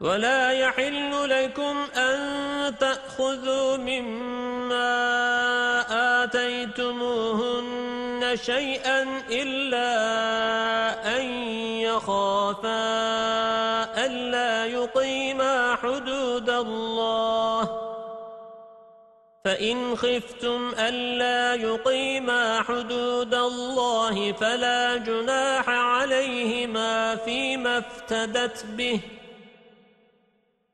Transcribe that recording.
ولا يحل لكم أن تأخذوا مما آتيتموهن شيئا إلا أن يخافا ألا يقيما حدود الله. فإن خفتم ألا يقيما حدود الله فلا جناح عليهما فيما افتدت به.